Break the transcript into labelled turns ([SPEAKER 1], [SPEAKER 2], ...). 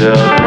[SPEAKER 1] Yeah.